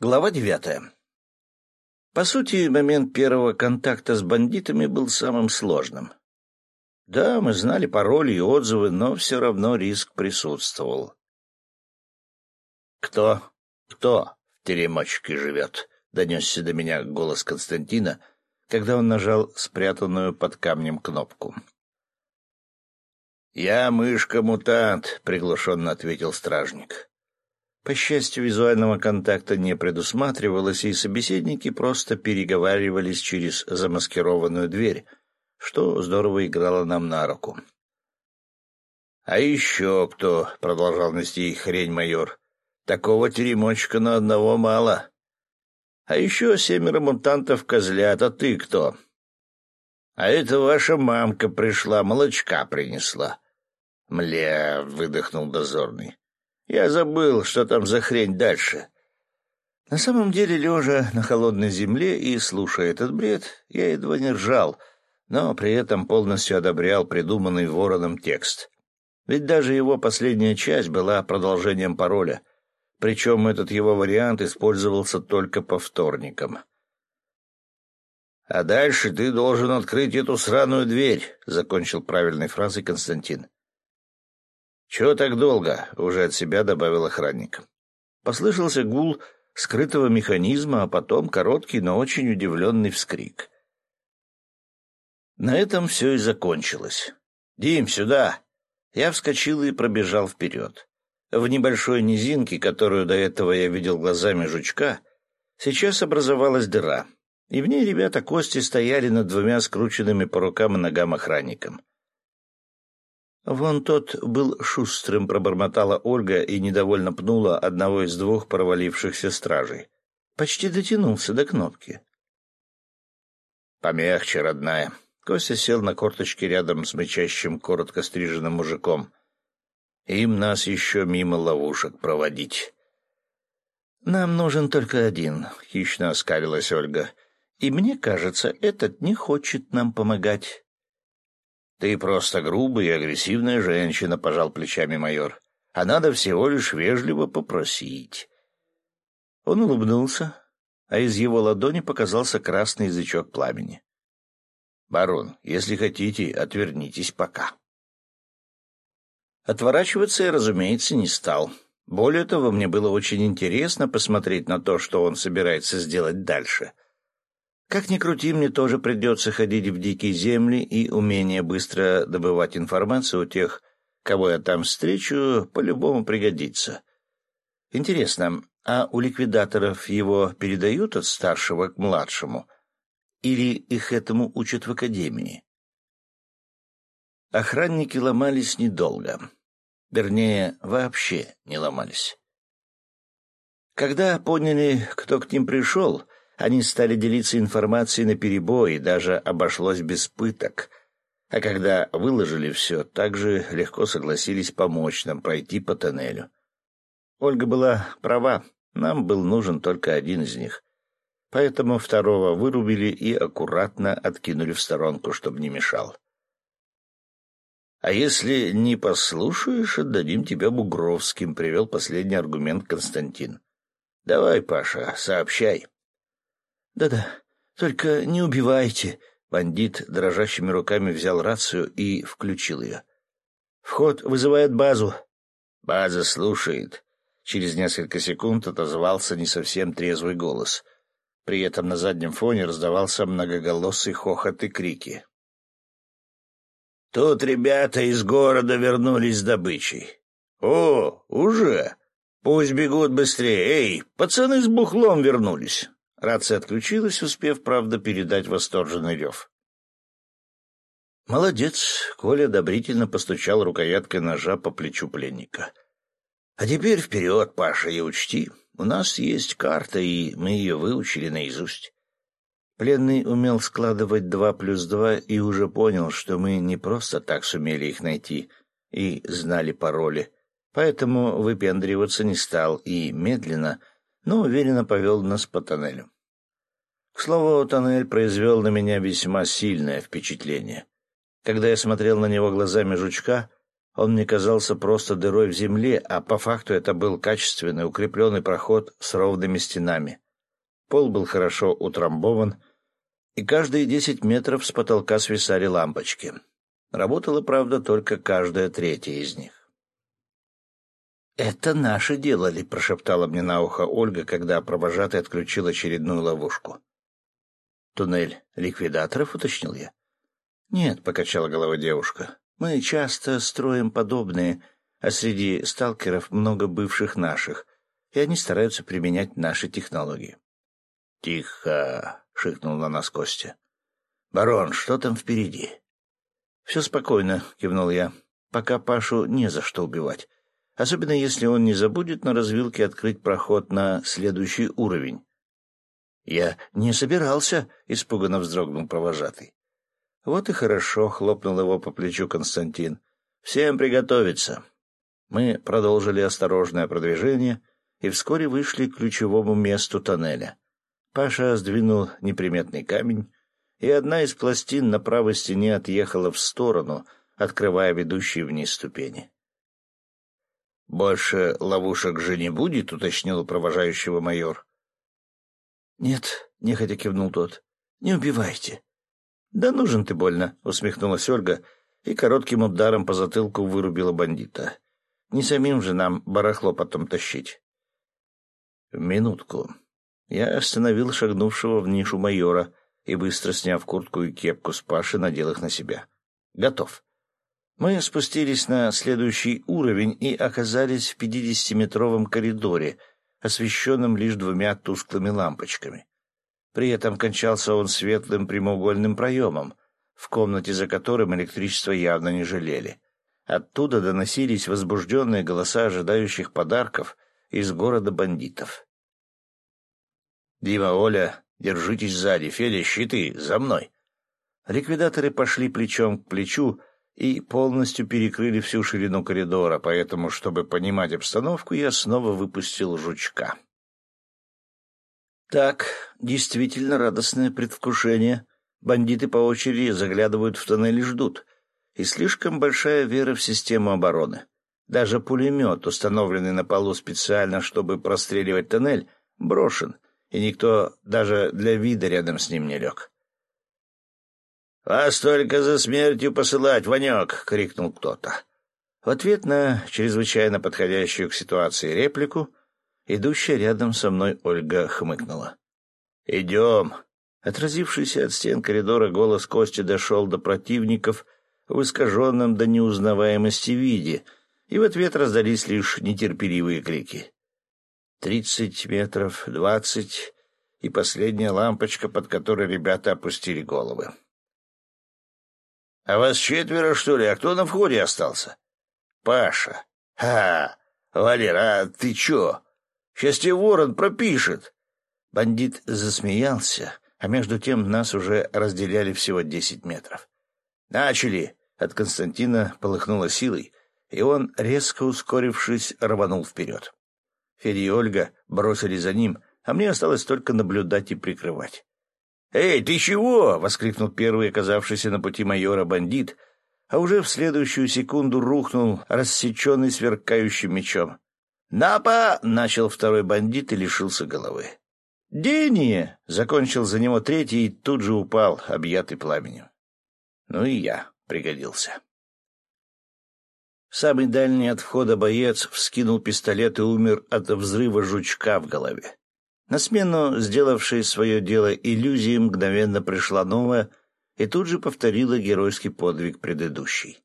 Глава девятая. По сути, момент первого контакта с бандитами был самым сложным. Да, мы знали пароли и отзывы, но все равно риск присутствовал. «Кто? Кто в теремочке живет?» — донесся до меня голос Константина, когда он нажал спрятанную под камнем кнопку. «Я мышка-мутант», — приглушенно ответил стражник. По счастью, визуального контакта не предусматривалось, и собеседники просто переговаривались через замаскированную дверь, что здорово играло нам на руку. «А еще кто?» — продолжал нести хрень майор. «Такого теремочка на одного мало. А еще семеро мутантов козлят, а ты кто?» «А это ваша мамка пришла, молочка принесла». «Мля!» — выдохнул дозорный. Я забыл, что там за хрень дальше. На самом деле, лежа на холодной земле и слушая этот бред, я едва не ржал, но при этом полностью одобрял придуманный вороном текст. Ведь даже его последняя часть была продолжением пароля, причем этот его вариант использовался только по вторникам. «А дальше ты должен открыть эту сраную дверь», — закончил правильной фразой Константин. «Чего так долго?» — уже от себя добавил охранник. Послышался гул скрытого механизма, а потом короткий, но очень удивленный вскрик. На этом все и закончилось. «Дим, сюда!» Я вскочил и пробежал вперед. В небольшой низинке, которую до этого я видел глазами жучка, сейчас образовалась дыра, и в ней ребята Кости стояли над двумя скрученными по рукам и ногам охранником. «Вон тот был шустрым», — пробормотала Ольга и недовольно пнула одного из двух провалившихся стражей. Почти дотянулся до кнопки. «Помягче, родная». Костя сел на корточки рядом с мычащим, коротко стриженным мужиком. «Им нас еще мимо ловушек проводить». «Нам нужен только один», — хищно оскалилась Ольга. «И мне кажется, этот не хочет нам помогать». «Ты просто грубая и агрессивная женщина», — пожал плечами майор. «А надо всего лишь вежливо попросить». Он улыбнулся, а из его ладони показался красный язычок пламени. «Барон, если хотите, отвернитесь пока». Отворачиваться я, разумеется, не стал. Более того, мне было очень интересно посмотреть на то, что он собирается сделать дальше — как ни крути, мне тоже придется ходить в дикие земли, и умение быстро добывать информацию у тех, кого я там встречу, по-любому пригодится. Интересно, а у ликвидаторов его передают от старшего к младшему? Или их этому учат в академии? Охранники ломались недолго. Вернее, вообще не ломались. Когда поняли, кто к ним пришел, они стали делиться информацией на перебой, даже обошлось без пыток. А когда выложили все, также легко согласились помочь нам пройти по тоннелю. Ольга была права, нам был нужен только один из них. Поэтому второго вырубили и аккуратно откинули в сторонку, чтобы не мешал. «А если не послушаешь, отдадим тебя Бугровским», — привел последний аргумент Константин. «Давай, Паша, сообщай». «Да-да, только не убивайте!» Бандит дрожащими руками взял рацию и включил ее. «Вход вызывает базу». «База слушает». Через несколько секунд отозвался не совсем трезвый голос. При этом на заднем фоне раздавался многоголосый хохот и крики. «Тут ребята из города вернулись с добычей». «О, уже? Пусть бегут быстрее. Эй, пацаны с бухлом вернулись». Рация отключилась, успев, правда, передать восторженный рев. «Молодец!» — Коля одобрительно постучал рукояткой ножа по плечу пленника. «А теперь вперед, Паша, и учти, у нас есть карта, и мы ее выучили наизусть». Пленный умел складывать два плюс два и уже понял, что мы не просто так сумели их найти и знали пароли, поэтому выпендриваться не стал и медленно — но уверенно повел нас по тоннелю. К слову, тоннель произвел на меня весьма сильное впечатление. Когда я смотрел на него глазами жучка, Он мне казался просто дырой в земле, а по факту это был качественный укрепленный проход с ровными стенами. Пол был хорошо утрамбован, и каждые десять метров с потолка свисали лампочки. Работала, правда, только каждая третья из них. «Это наши делали», — прошептала мне на ухо Ольга, когда провожатый отключил очередную ловушку. «Туннель ликвидаторов?» — уточнил я. «Нет», — покачала головой девушка. Мы часто строим подобные, а среди сталкеров много бывших наших, и они стараются применять наши технологии. — Тихо! — шикнул на нас Костя. — Барон, что там впереди? — Все спокойно, — кивнул я. — Пока Пашу не за что убивать. Особенно если он не забудет на развилке открыть проход на следующий уровень. — Я не собирался, — испуганно вздрогнул провожатый. «Вот и хорошо», — хлопнул его по плечу Константин. «Всем приготовиться». Мы продолжили осторожное продвижение и вскоре вышли к ключевому месту тоннеля. Паша сдвинул неприметный камень, и одна из пластин на правой стене отъехала в сторону, открывая ведущие вниз ступени. «Больше ловушек же не будет?» — уточнил провожающего майор. «Нет», — нехотя кивнул тот, — «не убивайте. «Да нужен ты больно», — усмехнулась Ольга и коротким ударом по затылку вырубила бандита. «Не самим же нам барахло потом тащить». «Минутку». Я остановил шагнувшего в нишу майора и, быстро сняв куртку и кепку с Паши, надел их на себя. «Готов». Мы спустились на следующий уровень и оказались в пятидесятиметровом коридоре, освещенном лишь двумя тусклыми лампочками. При этом кончался он светлым прямоугольным проемом, в комнате за которым электричество явно не жалели. Оттуда доносились возбужденные голоса ожидающих подарков из города бандитов. «Дима, Оля, держитесь сзади. Федя, щиты, за мной!» Ликвидаторы пошли плечом к плечу и полностью перекрыли всю ширину коридора, поэтому, чтобы понимать обстановку, я снова выпустил жучка. Так, действительно радостное предвкушение. Бандиты по очереди заглядывают в тоннель и ждут. И слишком большая вера в систему обороны. Даже пулемет, установленный на полу специально, чтобы простреливать тоннель, брошен, и никто даже для вида рядом с ним не лег. «Вас только за смертью посылать, Ванек!» — крикнул кто-то. В ответ на чрезвычайно подходящую к ситуации реплику Идущая рядом со мной Ольга хмыкнула. «Идем!» Отразившийся от стен коридора голос Кости дошел до противников в искаженном до неузнаваемости виде, и в ответ раздались лишь нетерпеливые крики. Тридцать метров, двадцать, и последняя лампочка, под которой ребята опустили головы. — А вас четверо, что ли? А кто на входе остался? — Паша. — Ха! Валера, а ты чё? Сейчас тебе ворон пропишет. Бандит засмеялся, а между тем нас уже разделяли всего десять метров. «Начали!» — от Константина полыхнуло силой, и он, резко ускорившись, рванул вперед. Федя и Ольга бросили за ним, а мне осталось только наблюдать и прикрывать. «Эй, ты чего?» — воскликнул первый оказавшийся на пути майора бандит, а уже в следующую секунду рухнул, рассеченный сверкающим мечом. «Напа!» — начал второй бандит и лишился головы. «Дени!» — закончил за него третий и тут же упал, объятый пламенем. Ну и я пригодился. Самый дальний от входа боец вскинул пистолет и умер от взрыва жучка в голове. На смену, сделавшей свое дело иллюзии, мгновенно пришла новая и тут же повторила геройский подвиг предыдущий.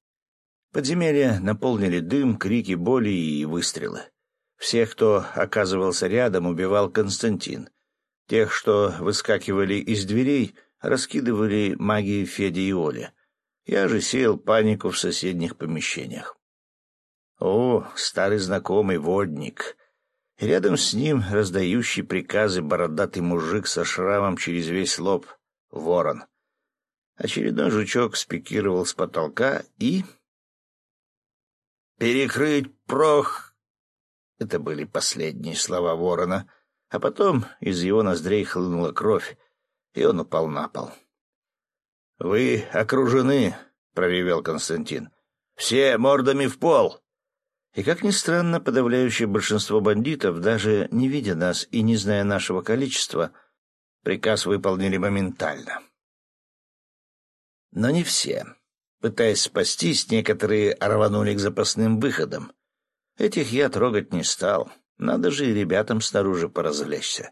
Подземелья наполнили дым, крики боли и выстрелы. Всех, кто оказывался рядом, убивал Константин. Тех, что выскакивали из дверей, раскидывали магии Феди и Оля. Я же сеял панику в соседних помещениях. О, старый знакомый водник! И рядом с ним раздающий приказы бородатый мужик со шрамом через весь лоб — ворон. Очередной жучок спикировал с потолка и... «Перекрыть прох это были последние слова ворона, а потом из его ноздрей хлынула кровь, и он упал на пол. — Вы окружены, — проревел Константин. Все мордами в пол!» И, как ни странно, подавляющее большинство бандитов, даже не видя нас и не зная нашего количества, приказ выполнили моментально. Но не все. Пытаясь спастись, некоторые рванули к запасным выходам. Этих я трогать не стал. Надо же и ребятам снаружи поразвлечься.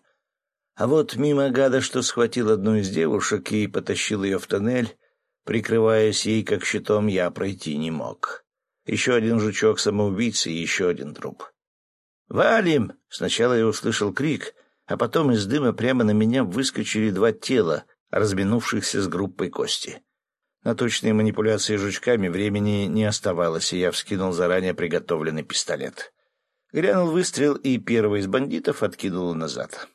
А вот мимо гада, что схватил одну из девушек и потащил ее в тоннель, прикрываясь ей как щитом, я пройти не мог. Еще один жучок-самоубийца и еще один труп. «Валим!» — сначала я услышал крик, а потом из дыма прямо на меня выскочили два тела, разминувшихся с группой кости. На точные манипуляции жучками времени не оставалось, и я вскинул заранее приготовленный пистолет. Грянул выстрел, и первый из бандитов откинул назад.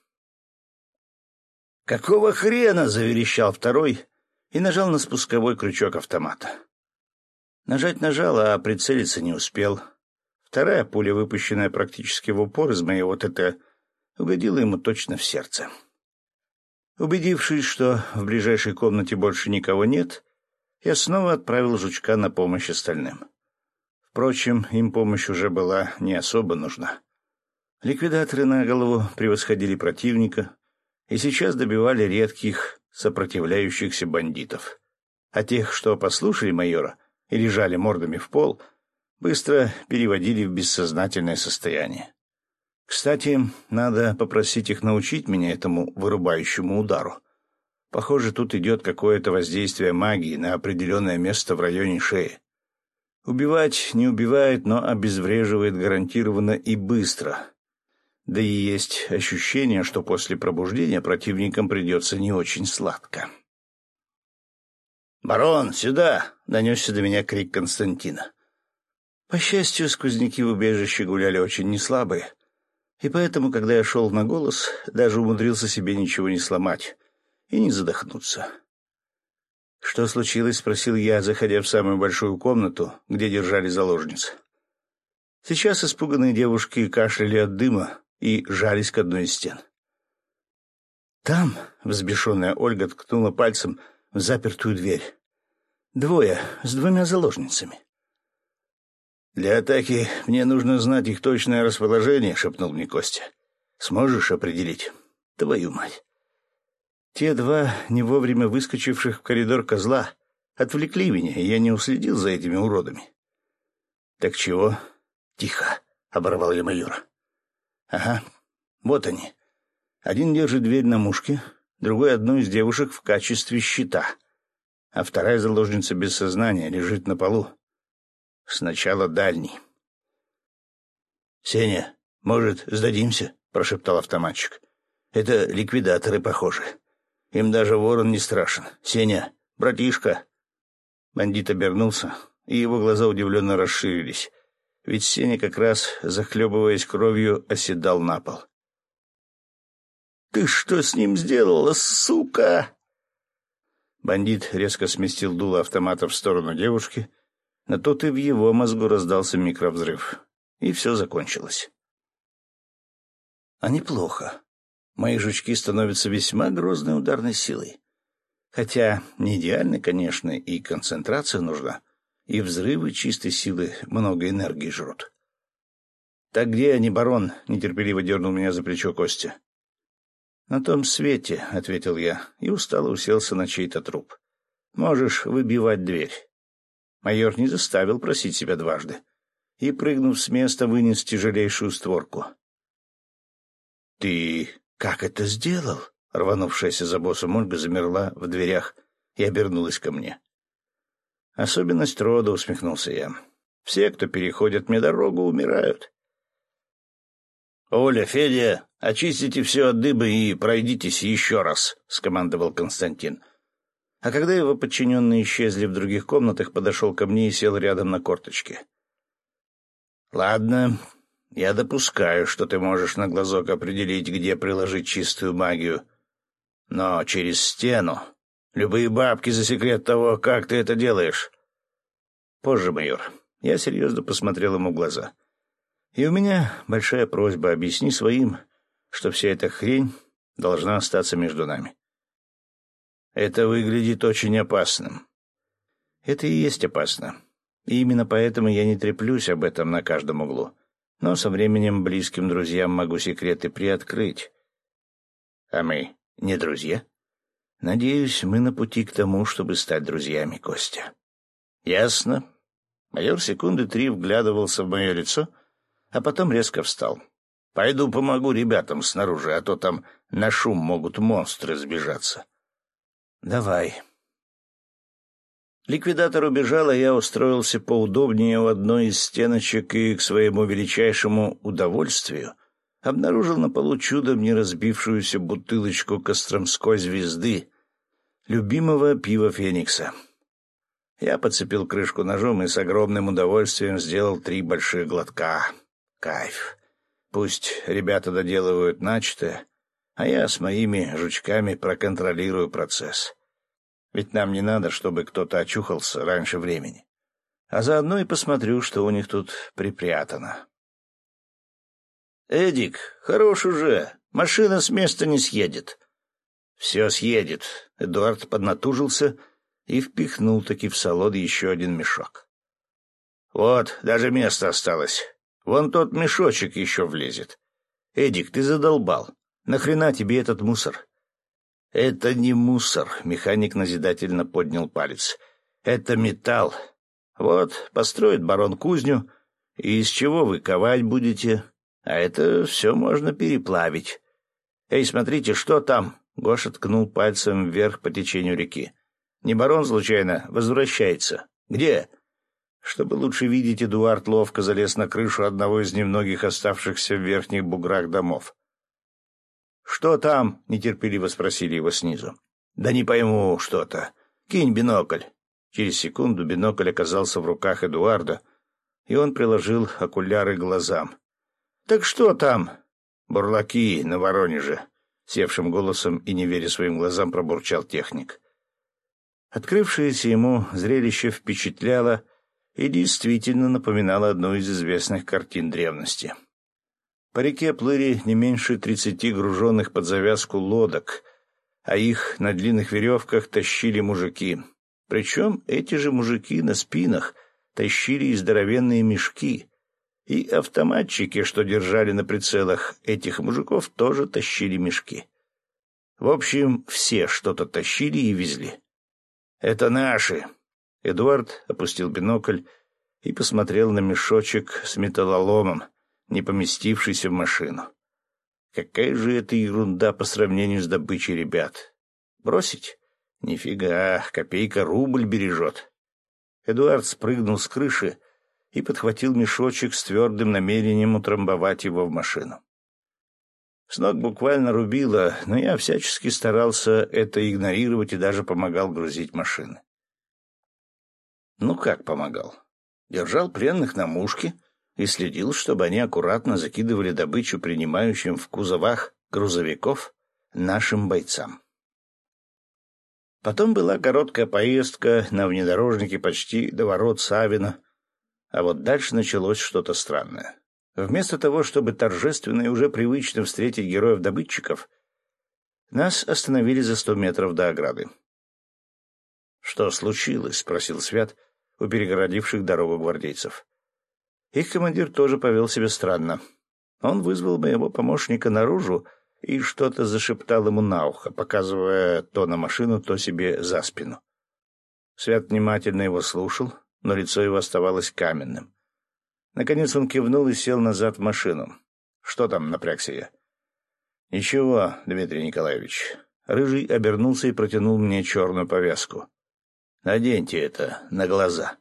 «Какого хрена?» — заверещал второй и нажал на спусковой крючок автомата. Нажать нажал, а прицелиться не успел. Вторая пуля, выпущенная практически в упор из моего ТТ, угодила ему точно в сердце. Убедившись, что в ближайшей комнате больше никого нет, я снова отправил жучка на помощь остальным. Впрочем, им помощь уже была не особо нужна. Ликвидаторы на голову превосходили противника и сейчас добивали редких сопротивляющихся бандитов. А тех, что послушали майора, и лежали мордами в пол, быстро переводили в бессознательное состояние. Кстати, надо попросить их научить меня этому вырубающему удару. Похоже, тут идет какое-то воздействие магии на определенное место в районе шеи. Убивать не убивает, но обезвреживает гарантированно и быстро. Да и есть ощущение, что после пробуждения противникам придется не очень сладко. «Барон, сюда!» — донесся до меня крик Константина. По счастью, сквозняки в убежище гуляли очень неслабые, и поэтому, когда я шел на голос, даже умудрился себе ничего не сломать и не задохнуться. «Что случилось?» — спросил я, заходя в самую большую комнату, где держали заложниц. Сейчас испуганные девушки кашляли от дыма и жались к одной из стен. Там взбешенная Ольга ткнула пальцем в запертую дверь. Двое, с двумя заложницами. «Для атаки мне нужно знать их точное расположение», — шепнул мне Костя. «Сможешь определить? Твою мать!» Те два, не вовремя выскочивших в коридор козла, отвлекли меня, и я не уследил за этими уродами. «Так чего?» «Тихо», — оборвал я майора. «Ага, вот они. Один держит дверь на мушке, другой — одну из девушек в качестве щита» а вторая заложница без сознания лежит на полу. Сначала дальний. «Сеня, может, сдадимся?» — прошептал автоматчик. «Это ликвидаторы, похоже. Им даже ворон не страшен. Сеня, братишка!» Бандит обернулся, и его глаза удивленно расширились, ведь Сеня как раз, захлебываясь кровью, оседал на пол. «Ты что с ним сделала, сука?» Бандит резко сместил дуло автомата в сторону девушки, но тут и в его мозгу раздался микровзрыв, и все закончилось. А неплохо. Мои жучки становятся весьма грозной ударной силой. Хотя не идеальной, конечно, и концентрация нужна, и взрывы чистой силы много энергии жрут. «Так где они, барон?» — нетерпеливо дернул меня за плечо Костя. «На том свете», — ответил я, и устало уселся на чей-то труп. «Можешь выбивать дверь». Майор не заставил просить себя дважды и, прыгнув с места, вынес тяжелейшую створку. «Ты как это сделал?» Рванувшаяся за боссом Ольга замерла в дверях и обернулась ко мне. «Особенность рода», — усмехнулся я. «Все, кто переходит мне дорогу, умирают. «Оля, Федя, очистите все от дыбы и пройдитесь еще раз», — скомандовал Константин. А когда его подчиненные исчезли в других комнатах, подошел ко мне и сел рядом на корточке. «Ладно, я допускаю, что ты можешь на глазок определить, где приложить чистую магию. Но через стену. Любые бабки за секрет того, как ты это делаешь». «Позже, майор». Я серьезно посмотрел ему в глаза. — и у меня большая просьба, объясни своим, что вся эта хрень должна остаться между нами. Это выглядит очень опасным. Это и есть опасно. И именно поэтому я не треплюсь об этом на каждом углу. Но со временем близким друзьям могу секреты приоткрыть. А мы не друзья? Надеюсь, мы на пути к тому, чтобы стать друзьями, Костя. Ясно. Майор секунды три вглядывался в мое лицо, а потом резко встал. Пойду помогу ребятам снаружи, а то там на шум могут монстры сбежаться. Давай. Ликвидатор убежал, а я устроился поудобнее у одной из стеночек и, к своему величайшему удовольствию, обнаружил на полу чудом не разбившуюся бутылочку Костромской звезды, любимого пива Феникса. Я подцепил крышку ножом и с огромным удовольствием сделал три больших глотка. Кайф. Пусть ребята доделывают начатое, а я с моими жучками проконтролирую процесс. Ведь нам не надо, чтобы кто-то очухался раньше времени. А заодно и посмотрю, что у них тут припрятано. «Эдик, хорош уже. Машина с места не съедет». «Все съедет». Эдуард поднатужился и впихнул таки в салон еще один мешок. «Вот, даже место осталось. Вон тот мешочек еще влезет. Эдик, ты задолбал. Нахрена тебе этот мусор? Это не мусор, механик назидательно поднял палец. Это металл. Вот, построит барон кузню, и из чего вы ковать будете? А это все можно переплавить. Эй, смотрите, что там? Гоша ткнул пальцем вверх по течению реки. Не барон, случайно, возвращается. Где? Чтобы лучше видеть, Эдуард ловко залез на крышу одного из немногих оставшихся в верхних буграх домов. «Что там?» — нетерпеливо спросили его снизу. «Да не пойму что-то. Кинь бинокль». Через секунду бинокль оказался в руках Эдуарда, и он приложил окуляры к глазам. «Так что там?» «Бурлаки на Воронеже», — севшим голосом и не веря своим глазам пробурчал техник. Открывшееся ему зрелище впечатляло — и действительно напоминала одну из известных картин древности. По реке плыли не меньше тридцати груженных под завязку лодок, а их на длинных веревках тащили мужики. Причем эти же мужики на спинах тащили и здоровенные мешки, и автоматчики, что держали на прицелах этих мужиков, тоже тащили мешки. В общем, все что-то тащили и везли. «Это наши», Эдуард опустил бинокль и посмотрел на мешочек с металлоломом, не поместившийся в машину. Какая же это ерунда по сравнению с добычей ребят. Бросить? Нифига, копейка рубль бережет. Эдуард спрыгнул с крыши и подхватил мешочек с твердым намерением утрамбовать его в машину. С ног буквально рубило, но я всячески старался это игнорировать и даже помогал грузить машины. Ну как помогал? Держал пленных на мушке и следил, чтобы они аккуратно закидывали добычу принимающим в кузовах грузовиков нашим бойцам. Потом была короткая поездка на внедорожнике почти до ворот Савина, а вот дальше началось что-то странное. Вместо того, чтобы торжественно и уже привычно встретить героев-добытчиков, нас остановили за сто метров до ограды. «Что случилось?» — спросил Свят, у перегородивших дорогу гвардейцев. Их командир тоже повел себя странно. Он вызвал моего помощника наружу и что-то зашептал ему на ухо, показывая то на машину, то себе за спину. Свят внимательно его слушал, но лицо его оставалось каменным. Наконец он кивнул и сел назад в машину. «Что там?» — напрягся я. «Ничего, Дмитрий Николаевич». Рыжий обернулся и протянул мне черную повязку. Наденьте это на глаза.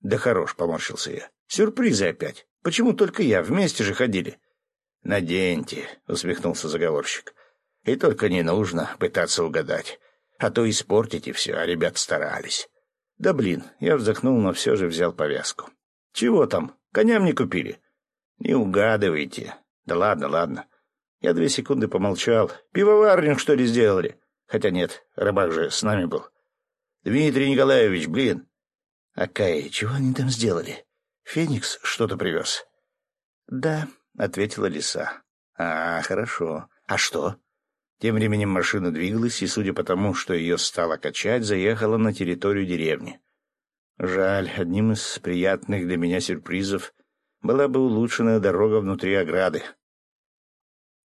Да хорош, поморщился я. Сюрпризы опять. Почему только я? Вместе же ходили. Наденьте, усмехнулся заговорщик. И только не нужно пытаться угадать. А то испортите все, а ребят старались. Да блин, я вздохнул, но все же взял повязку. Чего там? Коням не купили? Не угадывайте. Да ладно, ладно. Я две секунды помолчал. Пивоварню, что ли, сделали? Хотя нет, рыбак же с нами был. Дмитрий Николаевич, блин. Акай, чего они там сделали? Феникс что-то привез? Да, ответила лиса. А, хорошо. А что? Тем временем машина двигалась, и, судя по тому, что ее стало качать, заехала на территорию деревни. Жаль, одним из приятных для меня сюрпризов была бы улучшенная дорога внутри ограды.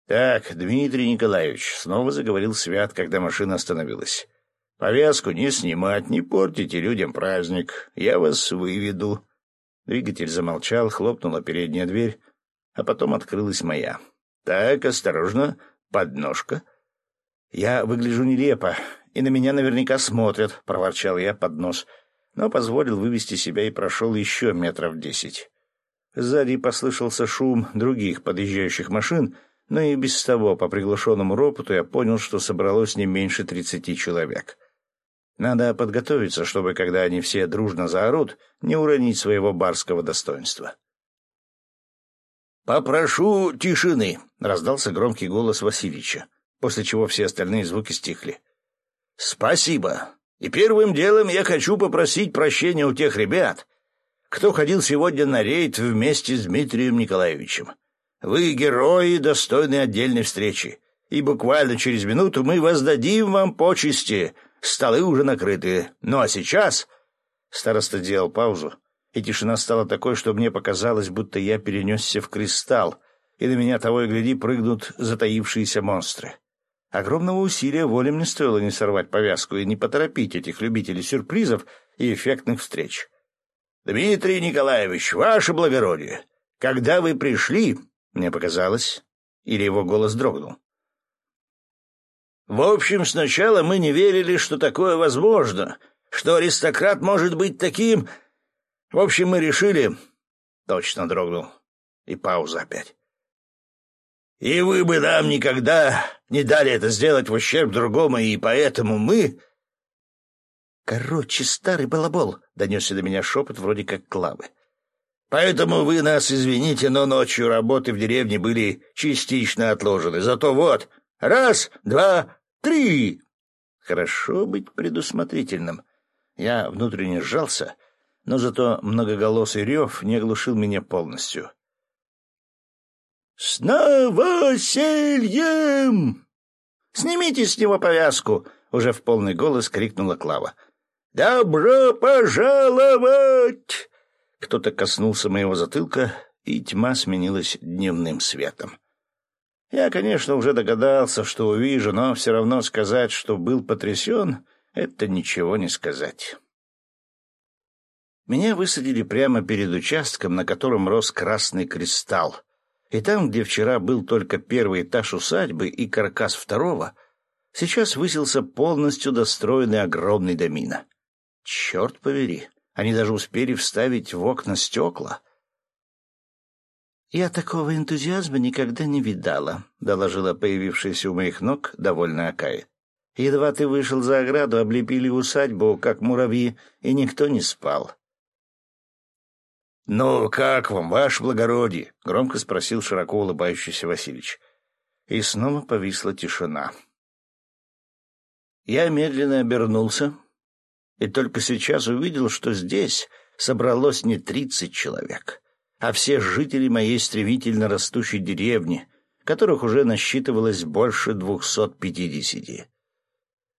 «Так, Дмитрий Николаевич», — снова заговорил Свят, когда машина остановилась. «Повязку не снимать, не портите людям праздник. Я вас выведу». Двигатель замолчал, хлопнула передняя дверь, а потом открылась моя. «Так, осторожно, подножка». «Я выгляжу нелепо, и на меня наверняка смотрят», — проворчал я под нос, но позволил вывести себя и прошел еще метров десять. Сзади послышался шум других подъезжающих машин, но и без того, по приглушенному ропоту, я понял, что собралось не меньше тридцати человек. Надо подготовиться, чтобы, когда они все дружно заорут, не уронить своего барского достоинства. «Попрошу тишины», — раздался громкий голос Васильевича, после чего все остальные звуки стихли. «Спасибо. И первым делом я хочу попросить прощения у тех ребят, кто ходил сегодня на рейд вместе с Дмитрием Николаевичем. Вы герои, достойные отдельной встречи, и буквально через минуту мы воздадим вам почести. Столы уже накрыты. Ну а сейчас...» Староста делал паузу, и тишина стала такой, что мне показалось, будто я перенесся в кристалл, и на меня того и гляди прыгнут затаившиеся монстры. Огромного усилия воли мне стоило не сорвать повязку и не поторопить этих любителей сюрпризов и эффектных встреч. «Дмитрий Николаевич, ваше благородие, когда вы пришли, мне показалось, или его голос дрогнул. В общем, сначала мы не верили, что такое возможно, что аристократ может быть таким. В общем, мы решили... Точно дрогнул. И пауза опять. И вы бы нам никогда не дали это сделать в ущерб другому, и поэтому мы... Короче, старый балабол, — донесся до меня шепот вроде как клавы. Поэтому вы нас извините, но ночью работы в деревне были частично отложены. Зато вот, раз, два, три. Хорошо быть предусмотрительным. Я внутренне сжался, но зато многоголосый рев не оглушил меня полностью. «С новосельем!» «Снимите с него повязку!» — уже в полный голос крикнула Клава. «Добро пожаловать!» Кто-то коснулся моего затылка, и тьма сменилась дневным светом. Я, конечно, уже догадался, что увижу, но все равно сказать, что был потрясен, — это ничего не сказать. Меня высадили прямо перед участком, на котором рос красный кристалл, и там, где вчера был только первый этаж усадьбы и каркас второго, сейчас высился полностью достроенный огромный домина. Черт повери, они даже успели вставить в окна стекла. «Я такого энтузиазма никогда не видала», — доложила появившаяся у моих ног довольная Акая. «Едва ты вышел за ограду, облепили усадьбу, как муравьи, и никто не спал. «Ну, как вам, ваше благородие?» — громко спросил широко улыбающийся Васильевич. И снова повисла тишина. Я медленно обернулся и только сейчас увидел, что здесь собралось не тридцать человек, а все жители моей стремительно растущей деревни, которых уже насчитывалось больше двухсот пятидесяти.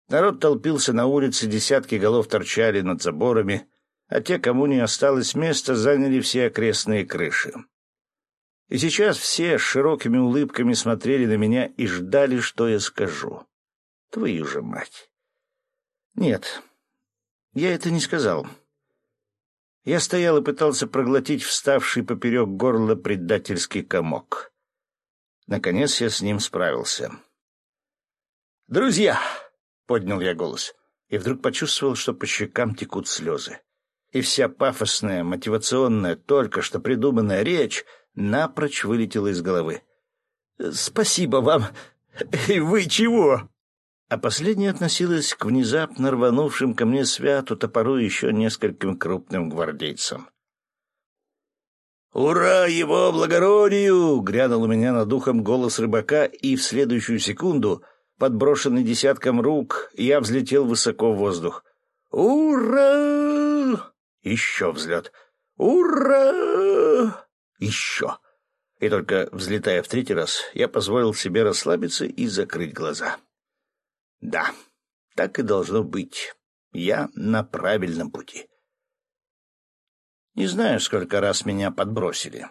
Народ толпился на улице, десятки голов торчали над заборами, а те, кому не осталось места, заняли все окрестные крыши. И сейчас все с широкими улыбками смотрели на меня и ждали, что я скажу. Твою же мать! Нет, я это не сказал. Я стоял и пытался проглотить вставший поперек горла предательский комок. Наконец я с ним справился. «Друзья!» — поднял я голос, и вдруг почувствовал, что по щекам текут слезы и вся пафосная, мотивационная, только что придуманная речь напрочь вылетела из головы. «Спасибо вам! И вы чего?» А последняя относилась к внезапно рванувшим ко мне святу топору еще нескольким крупным гвардейцам. «Ура его благородию!» — грянул у меня над ухом голос рыбака, и в следующую секунду, подброшенный десятком рук, я взлетел высоко в воздух. «Ура!» Еще взлет. «Ура!» Еще. И только взлетая в третий раз, я позволил себе расслабиться и закрыть глаза. Да, так и должно быть. Я на правильном пути. Не знаю, сколько раз меня подбросили.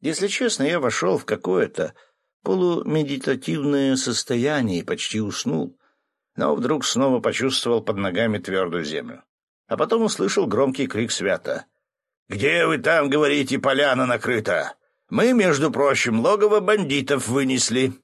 Если честно, я вошел в какое-то полумедитативное состояние и почти уснул, но вдруг снова почувствовал под ногами твердую землю. А потом услышал громкий крик свята. «Где вы там, говорите, поляна накрыта? Мы, между прочим, логово бандитов вынесли».